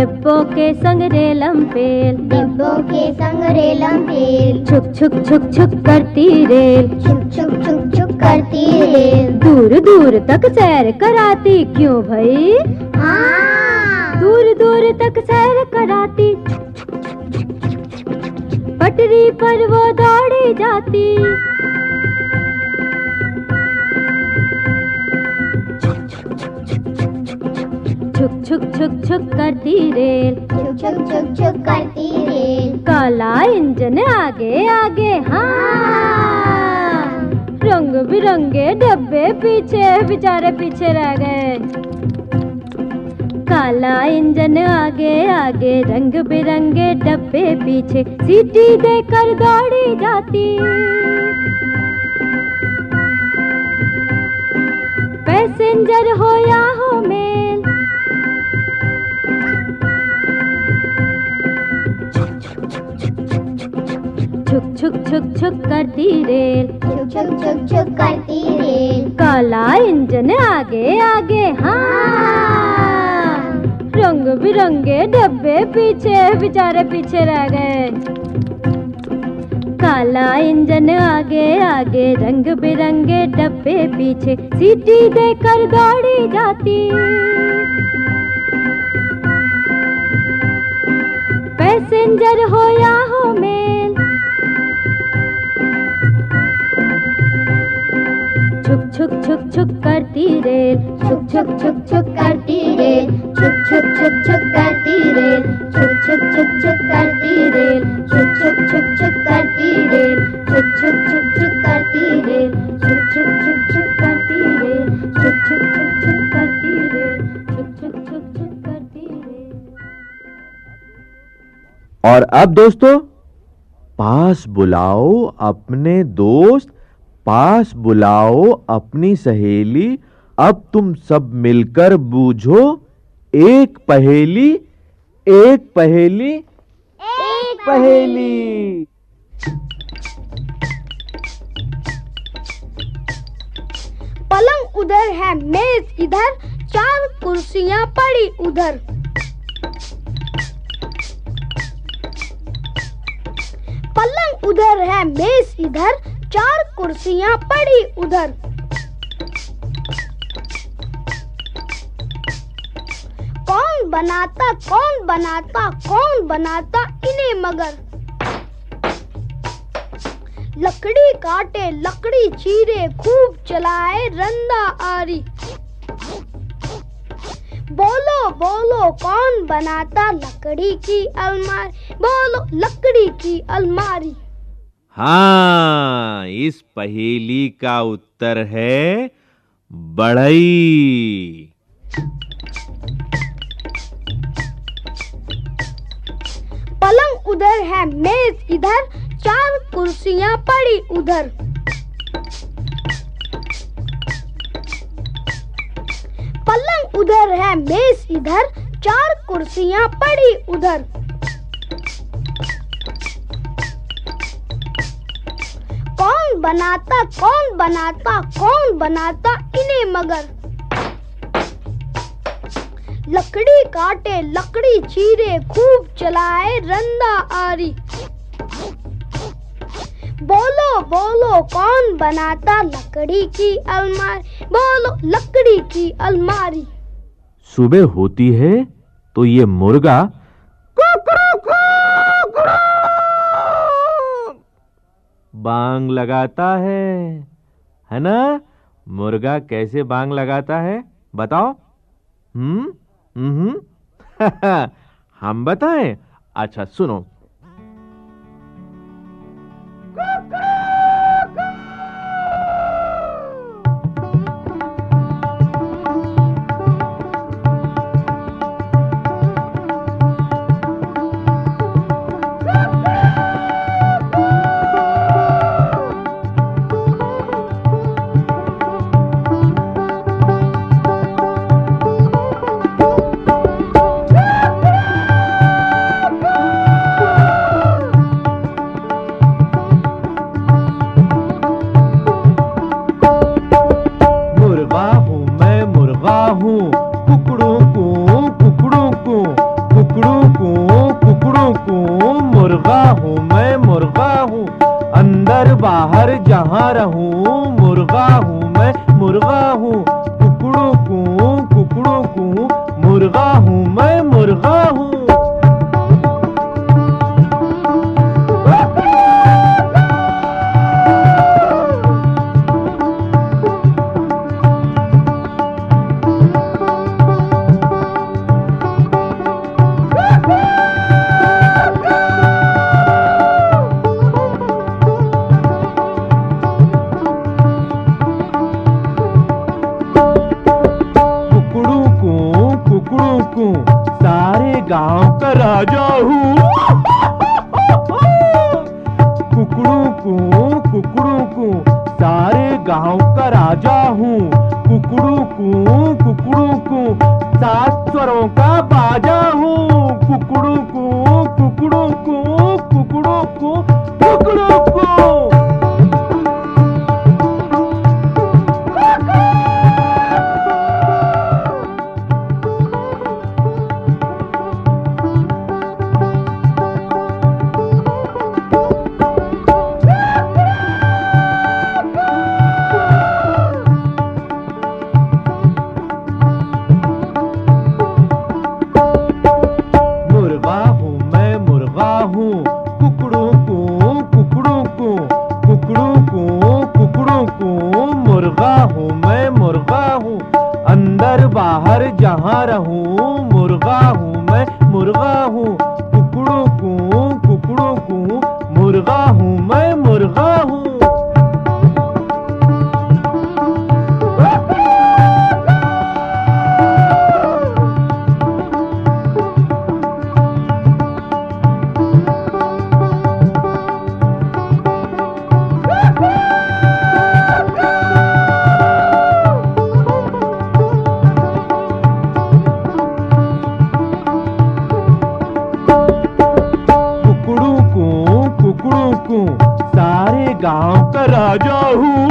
डिब्बों के संग रेलम पेल डिब्बों के संग रेलम रेल छुक छुक छुक छुक करती रेल छुक छुक छुक छुक करती रेल दूर दूर तक सैर कराती क्यों भाई हाँ दूर दूर तक सैर कराती पटरी पर वो दौड़ी जाती छुक छुक छुक छुक करती रेल। छुक छुक छुक छुक करती रेल। काला इंजन आगे आगे हाँ। रंग बिरंगे डब्बे पीछे बेचारे पीछे रह गए। काला इंजन आगे आगे रंग बिरंगे डब्बे पीछे सीटी देकर दौड़ी जाती। पैसेंजर हो या छुक छुक छुक छुक करती रेल। छुक छुक छुक छुक करती रेल। काला इंजन आगे आगे हाँ। रंग बिरंगे डब्बे पीछे बेचारे पीछे रह गए। काला इंजन आगे आगे रंग बिरंगे डब्बे पीछे। सीटी देकर दौड़ी जाती। पैसेंजर हो या हो मेल छुक छुक छुक छुक करती रेल छुक छुक छुक छुक करती रेल छुक छुक छुक छुक करती रेल छुक छुक छुक छुक करती रेल छुक छुक छुक छुक करती रेल छुक छुक छुक छुक करती रेल छुक छुक छुक छुक करती रेल छुक छुक छुक छुक करती रेल छुक छुक छुक छुक करती रेल और अब दोस्तों पास बुलाओ अपने दोस्त पास बुलाओ अपनी सहेली, अब तुम सब मिलकर बूझो, एक पहेली एक पहेली एक पहेली। पलंग उधर है, मेज इधर, चार कुर्सियाँ पड़ी उधर। पलंग उधर है, मेज इधर चार कुर्सियाँ पड़ी उधर। कौन बनाता कौन बनाता कौन बनाता इन्हें मगर। लकड़ी काटे, लकड़ी चीरे, खूब चलाए रंदा आरी। बोलो बोलो, कौन बनाता लकड़ी की अलमारी? बोलो, लकड़ी की अलमारी। हाँ इस पहेली का उत्तर है बढ़ई पलंग उधर है, मेज इधर, चार कुर्सियाँ पड़ी उधर। पलंग उधर है, मेज इधर, चार कुर्सियाँ पड़ी उधर। बनाता, कौन बनाता कौन बनाता इन्हें मगर। लकड़ी काटे, लकड़ी चीरे, खूब चलाए, रंदा आरी। बोलो बोलो, कौन बनाता लकड़ी की अलमारी? बोलो, लकड़ी की अलमारी। सुबह होती है तो ये मुर्गा बांग लगाता है। है ना? मुर्गा कैसे बांग लगाता है? बताओ। हम्म? हम्म? हम बताएँ। अच्छा सुनो। कू सारे गाँव का राजा हूँ। कुकड़ू को कुकड़ू को, सारे गाँव का राजा हूँ। कुकड़ू को कुकड़ू को, सात स्वरों का बाजा हूँ। कुकड़ू राजा हूँ।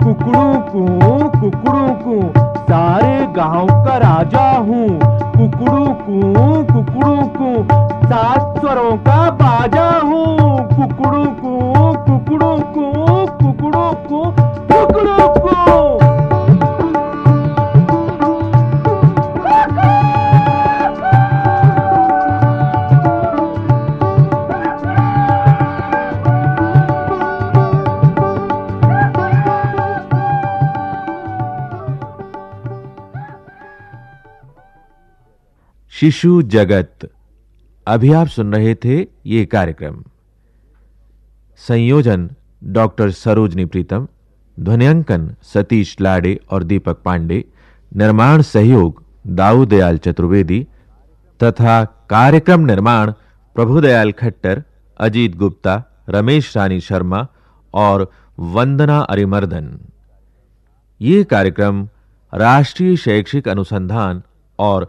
कुकड़ू को कुकड़ू को सारे गाँव का राजा हूँ। कुकड़ू को कुकड़ू को सात स्वरों का बाजा हूँ। शिशु जगत। अभी आप सुन रहे थे ये कार्यक्रम। संयोजन डॉक्टर सरोजनी प्रीतम, ध्वनियांकन सतीश लाडे और दीपक पांडे, निर्माण सहयोग दाऊदयाल चतुर्वेदी, तथा कार्यक्रम निर्माण प्रभुदयाल खट्टर, अजीत गुप्ता, रमेश रानी शर्मा और वंदना अरिमर्दन। ये कार्यक्रम राष्ट्रीय शैक्षिक अनुसंधान और